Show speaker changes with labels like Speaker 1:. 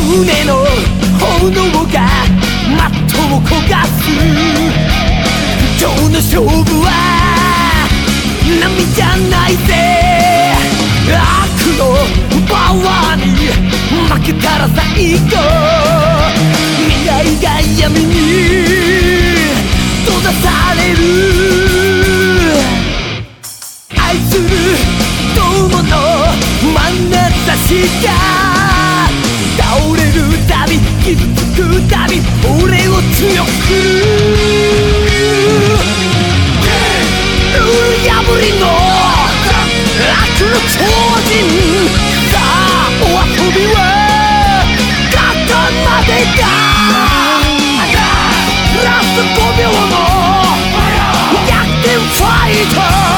Speaker 1: 胸の炎がマットを焦がす今日の勝負は波じゃないぜ。悪のパワーに負けたら最後する。友の眼差しが倒れるたび傷つくたび俺を強く。ルール破りの悪の超人。さあお遊びは肩までだラスト5秒の。逆転ファイト。